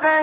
سيئاتنا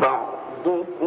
بعضكم من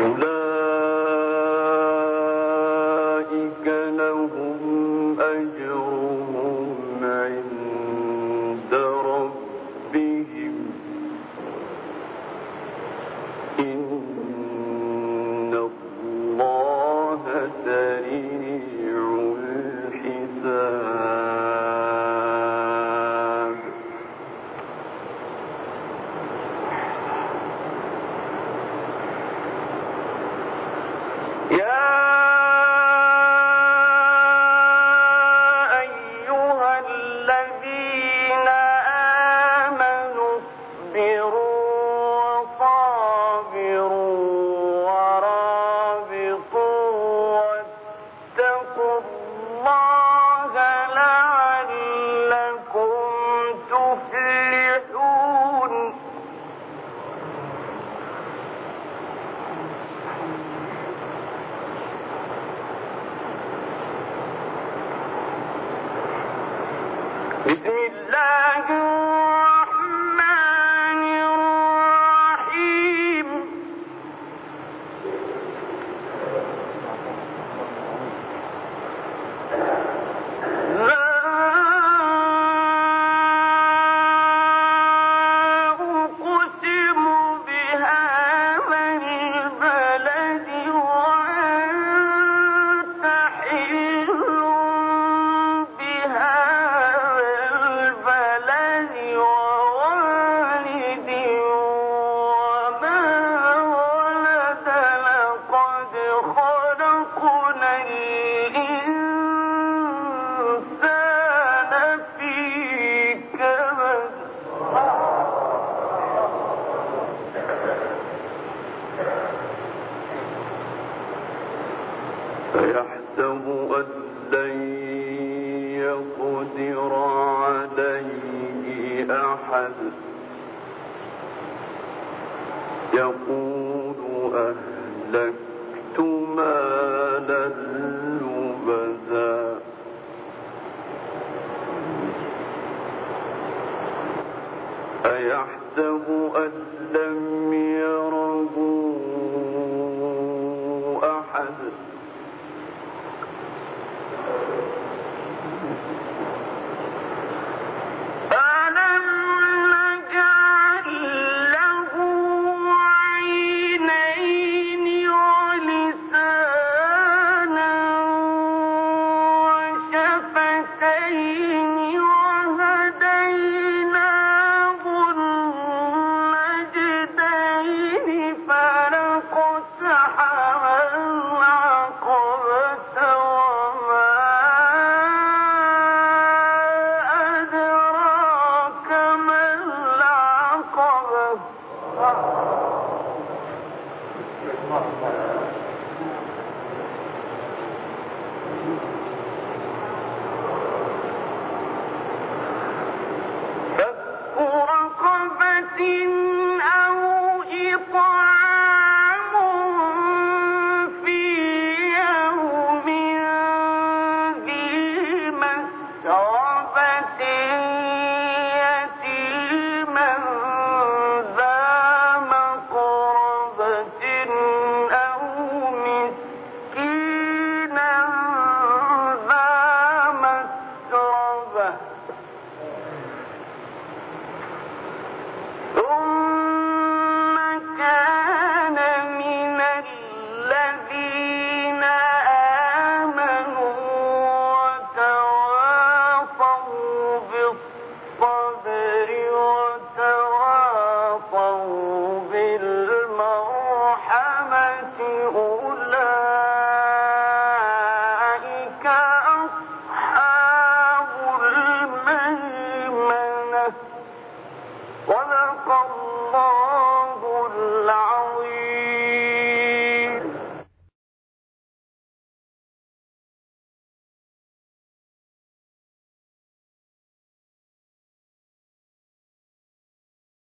en أيحسب أن لم يره